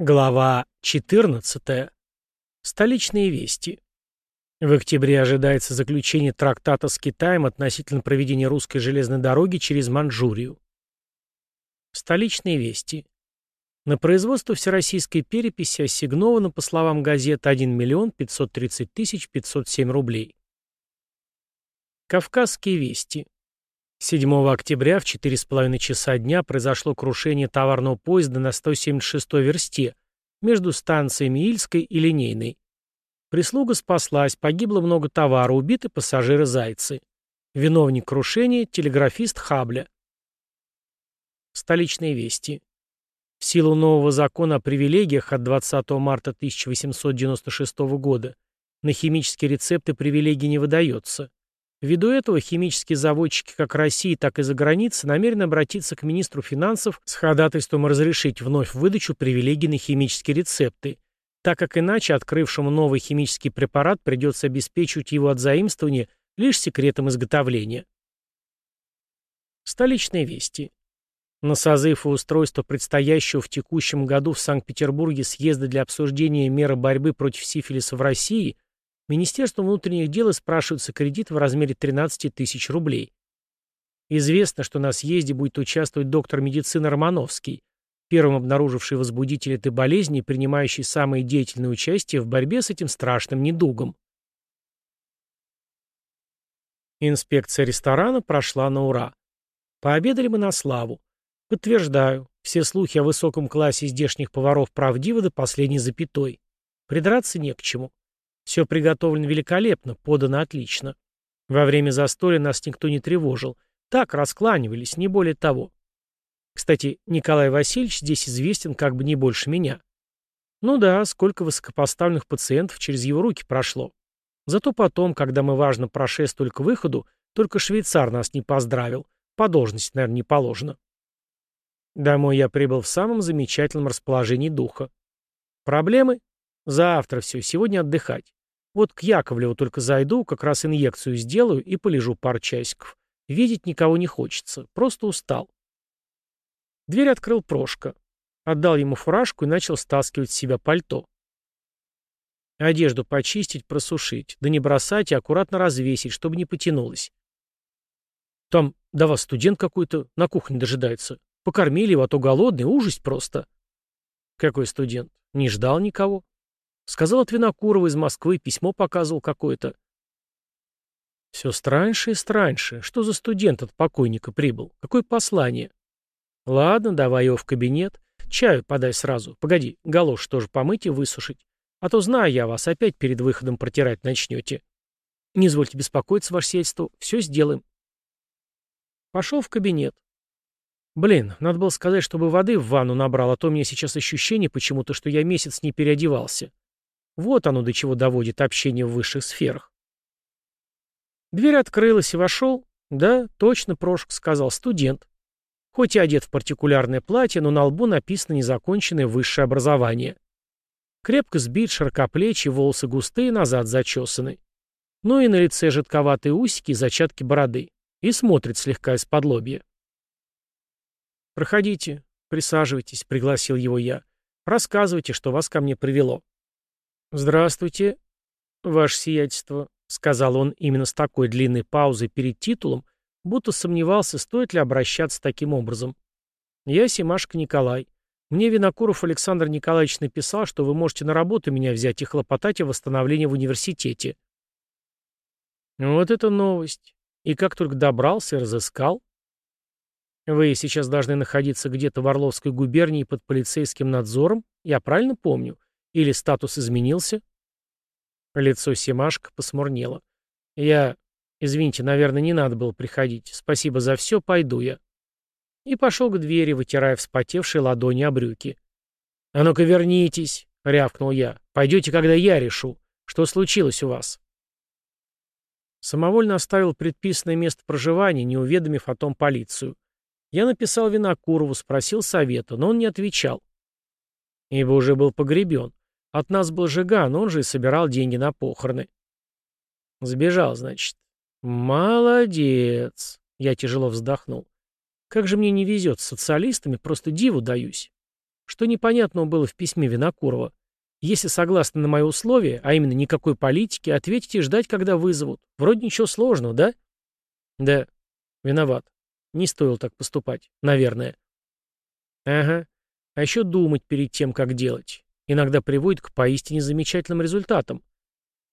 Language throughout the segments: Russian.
Глава 14. Столичные вести. В октябре ожидается заключение трактата с Китаем относительно проведения русской железной дороги через Манчжурию. Столичные вести. На производство всероссийской переписи ассигновано, по словам газет, 1 миллион 530 тысяч 507 рублей. Кавказские вести. 7 октября в 4,5 часа дня произошло крушение товарного поезда на 176-й версте между станциями Ильской и Линейной. Прислуга спаслась, погибло много товара, убиты пассажиры-зайцы. Виновник крушения – телеграфист Хабля. Столичные вести. В силу нового закона о привилегиях от 20 марта 1896 года на химические рецепты привилегий не выдается. Ввиду этого химические заводчики как России, так и за границей намерены обратиться к министру финансов с ходатайством разрешить вновь выдачу привилегий на химические рецепты, так как иначе открывшему новый химический препарат придется обеспечивать его от заимствования лишь секретом изготовления. Столичные вести. На созыв и устройство предстоящего в текущем году в Санкт-Петербурге съезда для обсуждения меры борьбы против сифилиса в России – Министерству внутренних дел спрашивается кредит в размере 13 тысяч рублей. Известно, что на съезде будет участвовать доктор медицины Романовский, первым обнаруживший возбудитель этой болезни и принимающий самое деятельное участие в борьбе с этим страшным недугом. Инспекция ресторана прошла на ура. Пообедали мы на славу. Подтверждаю, все слухи о высоком классе здешних поваров правдивы до последней запятой. Придраться не к чему. Все приготовлено великолепно, подано отлично. Во время застолья нас никто не тревожил. Так, раскланивались, не более того. Кстати, Николай Васильевич здесь известен как бы не больше меня. Ну да, сколько высокопоставленных пациентов через его руки прошло. Зато потом, когда мы важно прошествовали к выходу, только швейцар нас не поздравил. По должности, наверное, не положено. Домой я прибыл в самом замечательном расположении духа. Проблемы? Завтра все, сегодня отдыхать. Вот к Яковлеву только зайду, как раз инъекцию сделаю и полежу пару часиков. Видеть никого не хочется, просто устал. Дверь открыл Прошка. Отдал ему фуражку и начал стаскивать с себя пальто. Одежду почистить, просушить, да не бросать и аккуратно развесить, чтобы не потянулось. Там до вас студент какой-то на кухне дожидается. Покормили его, а то голодный, ужас просто. Какой студент? Не ждал никого? Сказал от Винокурова из Москвы, письмо показывал какое-то. Все страньше и страньше. Что за студент от покойника прибыл? Какое послание? Ладно, давай его в кабинет. Чаю подай сразу. Погоди, галош тоже помыть и высушить. А то знаю я вас, опять перед выходом протирать начнете. Не извольте беспокоиться, ваше сельство. Все сделаем. Пошел в кабинет. Блин, надо было сказать, чтобы воды в ванну набрал, а то у меня сейчас ощущение почему-то, что я месяц не переодевался. Вот оно до чего доводит общение в высших сферах. Дверь открылась и вошел, да, точно Прошк сказал, студент. Хоть и одет в партикулярное платье, но на лбу написано незаконченное высшее образование. Крепко сбит, широкоплечий, волосы густые, назад зачесаны. Ну и на лице жидковатые усики и зачатки бороды. И смотрит слегка из-под лобья. «Проходите, присаживайтесь», — пригласил его я. «Рассказывайте, что вас ко мне привело». «Здравствуйте, ваше сиятельство», — сказал он именно с такой длинной паузой перед титулом, будто сомневался, стоит ли обращаться таким образом. «Я Симашка Николай. Мне Винокуров Александр Николаевич написал, что вы можете на работу меня взять и хлопотать о восстановлении в университете». «Вот это новость. И как только добрался и разыскал?» «Вы сейчас должны находиться где-то в Орловской губернии под полицейским надзором, я правильно помню?» Или статус изменился? Лицо Семашка посмурнело. Я... Извините, наверное, не надо было приходить. Спасибо за все, пойду я. И пошел к двери, вытирая вспотевшие ладони о брюки. «А ну-ка вернитесь!» — рявкнул я. «Пойдете, когда я решу. Что случилось у вас?» Самовольно оставил предписанное место проживания, не уведомив о том полицию. Я написал Винокурову, спросил совета, но он не отвечал. Ибо уже был погребен. От нас был Жиган, он же и собирал деньги на похороны. Сбежал, значит. Молодец. Я тяжело вздохнул. Как же мне не везет с социалистами, просто диву даюсь. Что непонятного было в письме Винокурова? Если согласны на мои условия, а именно никакой политики, ответите и ждать, когда вызовут. Вроде ничего сложного, да? Да. Виноват. Не стоило так поступать. Наверное. Ага. А еще думать перед тем, как делать. Иногда приводит к поистине замечательным результатам.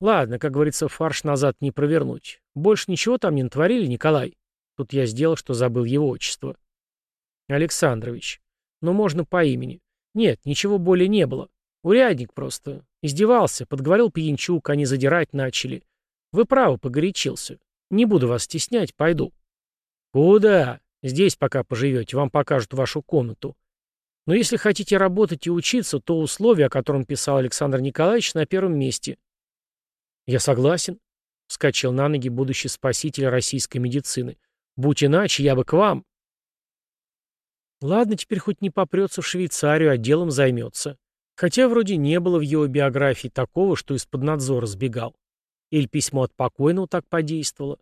Ладно, как говорится, фарш назад не провернуть. Больше ничего там не натворили, Николай? Тут я сделал, что забыл его отчество. Александрович. Но ну, можно по имени. Нет, ничего более не было. Урядник просто. Издевался, подговорил пьянчук, они задирать начали. Вы правы, погорячился. Не буду вас стеснять, пойду. Куда? Здесь пока поживете, вам покажут вашу комнату. Но если хотите работать и учиться, то условия, о котором писал Александр Николаевич, на первом месте. Я согласен, — вскочил на ноги будущий спаситель российской медицины. Будь иначе, я бы к вам. Ладно, теперь хоть не попрется в Швейцарию, а делом займется. Хотя вроде не было в его биографии такого, что из-под надзора сбегал. Или письмо от покойного так подействовало.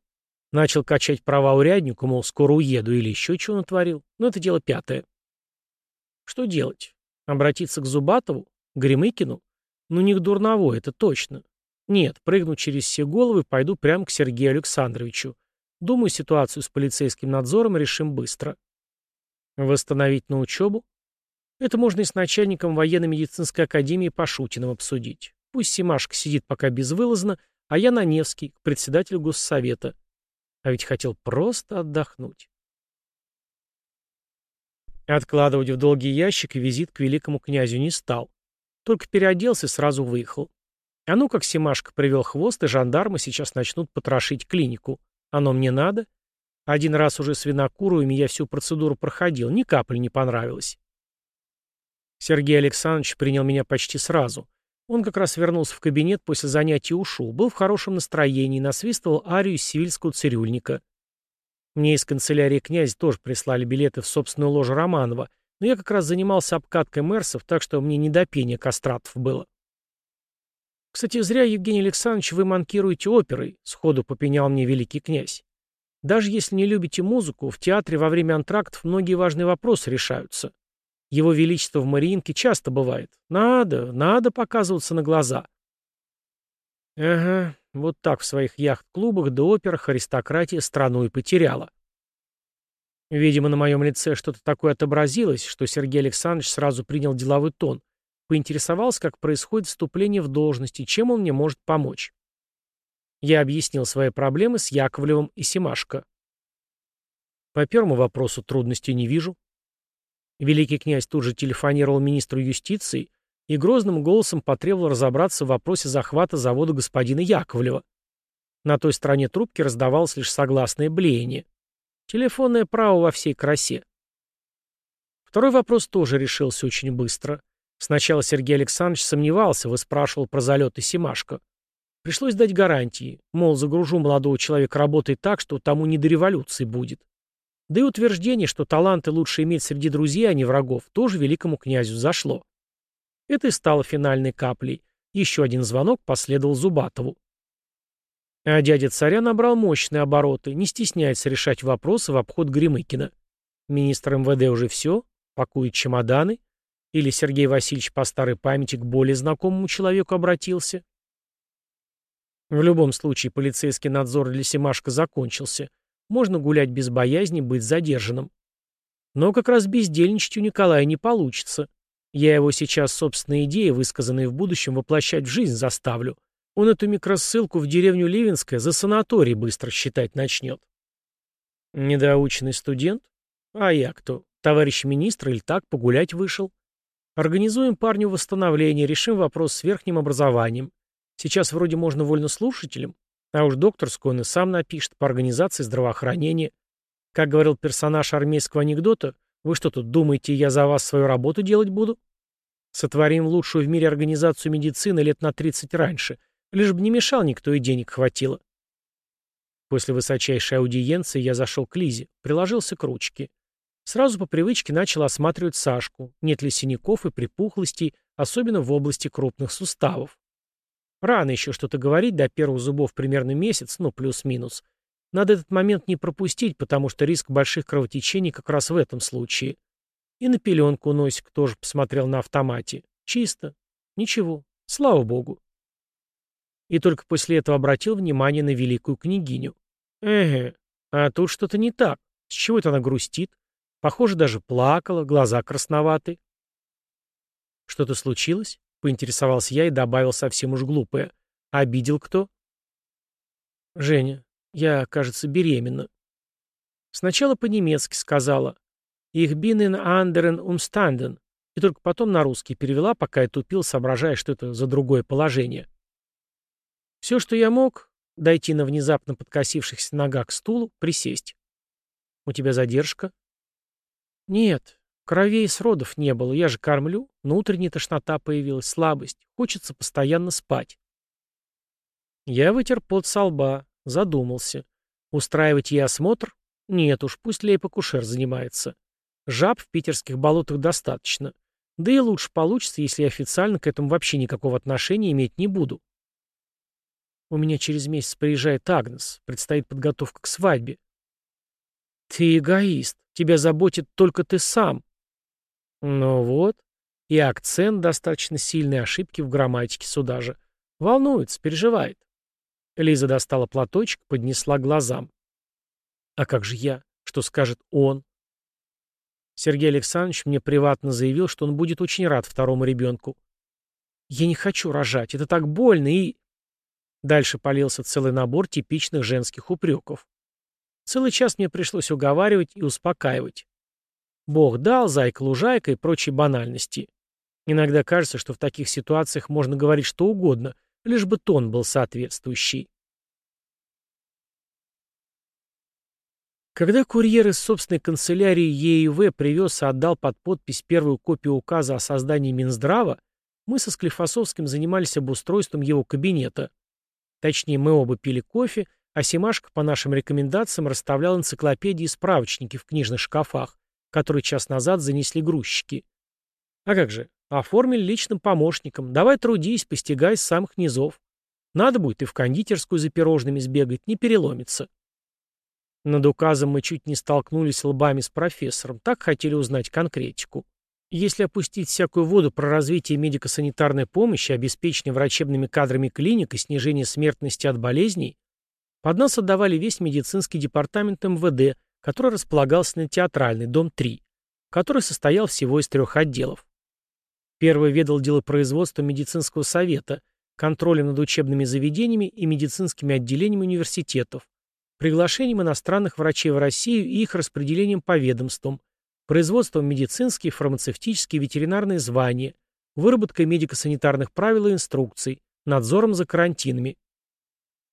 Начал качать права уряднику, мол, скоро уеду, или еще чего натворил. Но это дело пятое. Что делать? Обратиться к Зубатову? Гремыкину? Ну, не к Дурново, это точно. Нет, прыгну через все головы, пойду прямо к Сергею Александровичу. Думаю, ситуацию с полицейским надзором решим быстро. Восстановить на учебу? Это можно и с начальником военно-медицинской академии Пашутиным обсудить. Пусть Симашка сидит пока безвылазно, а я на Невский, к председателю госсовета. А ведь хотел просто отдохнуть. Откладывать в долгий ящик визит к великому князю не стал. Только переоделся и сразу выехал. А ну как Симашка привел хвост, и жандармы сейчас начнут потрошить клинику. Оно мне надо? Один раз уже с винокуровыми я всю процедуру проходил, ни капли не понравилось. Сергей Александрович принял меня почти сразу. Он как раз вернулся в кабинет после занятий ушел, был в хорошем настроении, насвистывал арию сивильского цирюльника. Мне из канцелярии князя тоже прислали билеты в собственную ложу Романова, но я как раз занимался обкаткой мерсов, так что мне не до пения кастратов было. «Кстати, зря, Евгений Александрович, вы манкируете оперой», — сходу попенял мне великий князь. «Даже если не любите музыку, в театре во время антрактов многие важные вопросы решаются. Его Величество в Мариинке часто бывает. Надо, надо показываться на глаза». «Ага, вот так в своих яхт-клубах да операх аристократия страну и потеряла». Видимо, на моем лице что-то такое отобразилось, что Сергей Александрович сразу принял деловой тон — Поинтересовался, как происходит вступление в должность и чем он мне может помочь. Я объяснил свои проблемы с Яковлевым и Семашко. По первому вопросу трудностей не вижу. Великий князь тут же телефонировал министру юстиции и грозным голосом потребовал разобраться в вопросе захвата завода господина Яковлева. На той стороне трубки раздавалось лишь согласное блеяние. Телефонное право во всей красе. Второй вопрос тоже решился очень быстро. Сначала Сергей Александрович сомневался, выспрашивал про залеты Симашко. Пришлось дать гарантии, мол, загружу молодого человека работой так, что тому не до революции будет. Да и утверждение, что таланты лучше иметь среди друзей, а не врагов, тоже великому князю зашло. Это и стало финальной каплей. Еще один звонок последовал Зубатову. А дядя царя набрал мощные обороты, не стесняется решать вопросы в обход Гремыкина. Министр МВД уже все, пакует чемоданы, или Сергей Васильевич по старой памяти к более знакомому человеку обратился? В любом случае, полицейский надзор для Семашка закончился. Можно гулять без боязни быть задержанным. Но как раз бездельничать у Николая не получится. Я его сейчас собственные идеи, высказанные в будущем, воплощать в жизнь заставлю. Он эту микросылку в деревню Ливенская за санаторий быстро считать начнет. Недоученный студент? А я кто? Товарищ министр или так погулять вышел? Организуем парню восстановление, решим вопрос с верхним образованием. Сейчас вроде можно вольнослушателем, а уж докторскую он и сам напишет по организации здравоохранения. Как говорил персонаж армейского анекдота, вы что тут думаете, я за вас свою работу делать буду? Сотворим лучшую в мире организацию медицины лет на 30 раньше, лишь бы не мешал никто и денег хватило. После высочайшей аудиенции я зашел к Лизе, приложился к ручке. Сразу по привычке начал осматривать Сашку, нет ли синяков и припухлостей, особенно в области крупных суставов. Рано еще что-то говорить, до первых зубов примерно месяц, ну плюс-минус. Надо этот момент не пропустить, потому что риск больших кровотечений как раз в этом случае. И на пеленку носик тоже посмотрел на автомате. Чисто. Ничего. Слава богу. И только после этого обратил внимание на великую княгиню. Эге, а тут что-то не так. С чего это она грустит? Похоже, даже плакала, глаза красноваты. Что-то случилось? Поинтересовался я и добавил совсем уж глупое. Обидел кто? Женя, я, кажется, беременна. Сначала по-немецки сказала. «Ich bin in anderen Umständen», и только потом на русский перевела, пока я тупил, соображая, что это за другое положение. Все, что я мог, дойти на внезапно подкосившихся ногах к стулу, присесть. «У тебя задержка?» «Нет, кровей с родов не было, я же кормлю, внутренняя тошнота появилась, слабость, хочется постоянно спать». Я вытер пот со лба, задумался. Устраивать ей осмотр? Нет уж, пусть лейб-акушер занимается. Жаб в питерских болотах достаточно. Да и лучше получится, если я официально к этому вообще никакого отношения иметь не буду. У меня через месяц приезжает Агнес, предстоит подготовка к свадьбе. Ты эгоист, тебя заботит только ты сам. Ну вот, и акцент достаточно сильной ошибки в грамматике сюда же. Волнуется, переживает. Лиза достала платочек, поднесла глазам. А как же я? Что скажет он? Сергей Александрович мне приватно заявил, что он будет очень рад второму ребенку. Я не хочу рожать, это так больно и... Дальше полился целый набор типичных женских упреков. Целый час мне пришлось уговаривать и успокаивать. Бог дал, зайка-лужайка и прочие банальности. Иногда кажется, что в таких ситуациях можно говорить что угодно, лишь бы тон был соответствующий. Когда курьер из собственной канцелярии ЕИВ привез и отдал под подпись первую копию указа о создании Минздрава, мы со Склифосовским занимались обустройством его кабинета. Точнее, мы оба пили кофе, а Симашка по нашим рекомендациям расставлял энциклопедии и справочники в книжных шкафах, которые час назад занесли грузчики. А как же, оформили личным помощником, давай трудись, постигай с самых низов. Надо будет и в кондитерскую за пирожными сбегать, не переломится. Над указом мы чуть не столкнулись лбами с профессором, так хотели узнать конкретику. Если опустить всякую воду про развитие медико-санитарной помощи, обеспечение врачебными кадрами клиник и снижение смертности от болезней, под нас отдавали весь медицинский департамент МВД, который располагался на Театральный, дом 3, который состоял всего из трех отделов. Первый ведал делопроизводством медицинского совета, контролем над учебными заведениями и медицинскими отделениями университетов, приглашением иностранных врачей в Россию и их распределением по ведомствам, производством медицинские, фармацевтические и ветеринарные звания, выработкой медико-санитарных правил и инструкций, надзором за карантинами.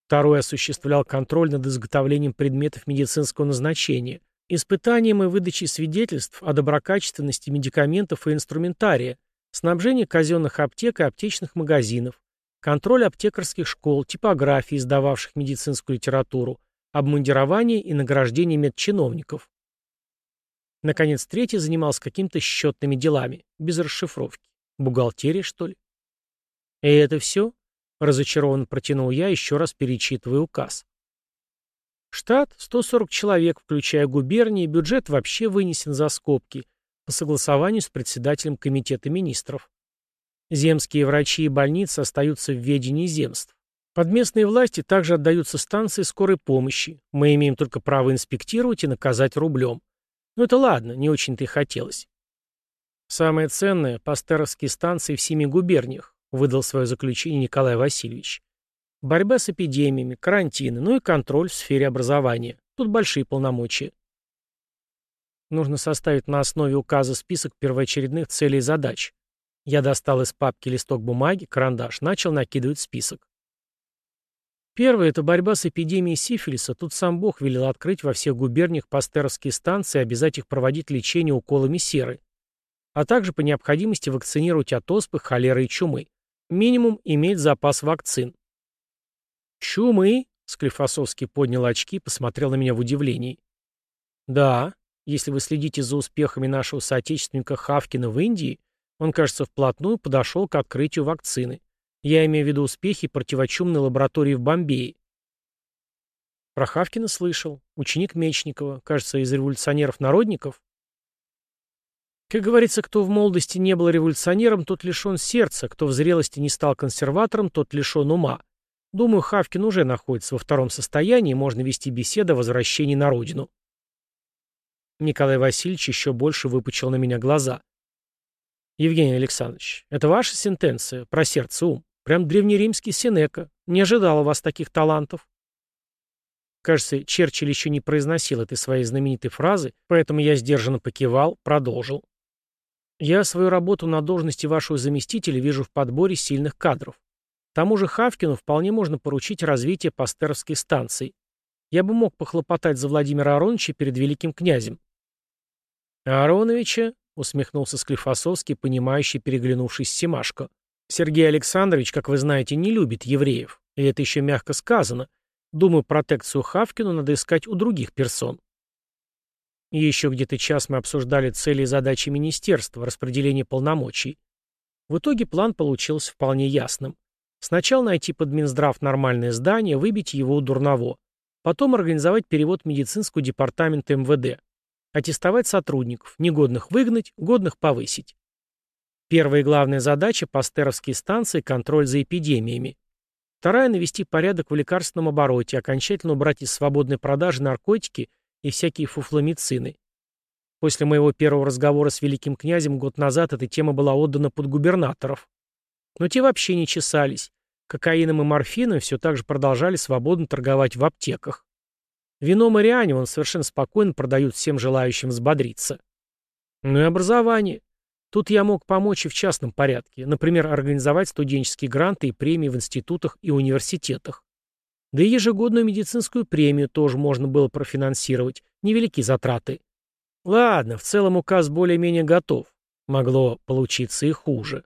Второй осуществлял контроль над изготовлением предметов медицинского назначения, испытанием и выдачей свидетельств о доброкачественности медикаментов и инструментария, снабжение казенных аптек и аптечных магазинов, контроль аптекарских школ, типографии, издававших медицинскую литературу, обмундирование и награждение медчиновников. Наконец, третий занимался какими-то счетными делами, без расшифровки. Бухгалтерия, что ли? И это все? Разочарованно протянул я, еще раз перечитывая указ. Штат — 140 человек, включая губернии, бюджет вообще вынесен за скобки, по согласованию с председателем комитета министров. Земские врачи и больницы остаются в ведении земств. Под местные власти также отдаются станции скорой помощи. Мы имеем только право инспектировать и наказать рублем. Но это ладно, не очень-то и хотелось. Самое ценное – пастеровские станции в семи губерниях, выдал свое заключение Николай Васильевич. Борьба с эпидемиями, карантины, ну и контроль в сфере образования. Тут большие полномочия. Нужно составить на основе указа список первоочередных целей и задач. Я достал из папки листок бумаги, карандаш, начал накидывать список. Первое – это борьба с эпидемией сифилиса. Тут сам Бог велел открыть во всех губерниях пастеровские станции и обязать их проводить лечение уколами серы. А также по необходимости вакцинировать от оспы, холеры и чумы. Минимум иметь запас вакцин. «Чумы?» – Склифосовский поднял очки и посмотрел на меня в удивлении. «Да, если вы следите за успехами нашего соотечественника Хавкина в Индии, он, кажется, вплотную подошел к открытию вакцины. Я имею в виду успехи противочумной лаборатории в Бомбее. Про Хавкина слышал. Ученик Мечникова, кажется, из революционеров-народников. Как говорится, кто в молодости не был революционером, тот лишен сердца, кто в зрелости не стал консерватором, тот лишен ума. Думаю, Хавкин уже находится во втором состоянии, можно вести беседу о возвращении на родину. Николай Васильевич еще больше выпучил на меня глаза. Евгений Александрович, это ваша сентенция про сердце ум? Прям древнеримский Сенека. Не ожидал у вас таких талантов. Кажется, Черчилль еще не произносил этой своей знаменитой фразы, поэтому я сдержанно покивал, продолжил. Я свою работу на должности вашего заместителя вижу в подборе сильных кадров. Тому же Хавкину вполне можно поручить развитие пастеровской станции. Я бы мог похлопотать за Владимира Ароновича перед великим князем. Ароновича, усмехнулся Склифосовский, понимающий, переглянувшись с Семашко. Сергей Александрович, как вы знаете, не любит евреев. И это еще мягко сказано. Думаю, протекцию Хавкину надо искать у других персон. Еще где-то час мы обсуждали цели и задачи министерства, распределение полномочий. В итоге план получился вполне ясным. Сначала найти под Минздрав нормальное здание, выбить его у Дурново. Потом организовать перевод медицинского департамента МВД. Аттестовать сотрудников, негодных выгнать, годных повысить. Первая и главная задача – пастеровские станции, контроль за эпидемиями. Вторая – навести порядок в лекарственном обороте, окончательно убрать из свободной продажи наркотики и всякие фуфломицины. После моего первого разговора с великим князем год назад эта тема была отдана под губернаторов. Но те вообще не чесались. Кокаином и морфином все так же продолжали свободно торговать в аптеках. Вино Мариане он совершенно спокойно продают всем желающим взбодриться. Ну и образование. Тут я мог помочь и в частном порядке, например, организовать студенческие гранты и премии в институтах и университетах. Да и ежегодную медицинскую премию тоже можно было профинансировать, невелики затраты. Ладно, в целом указ более-менее готов. Могло получиться и хуже.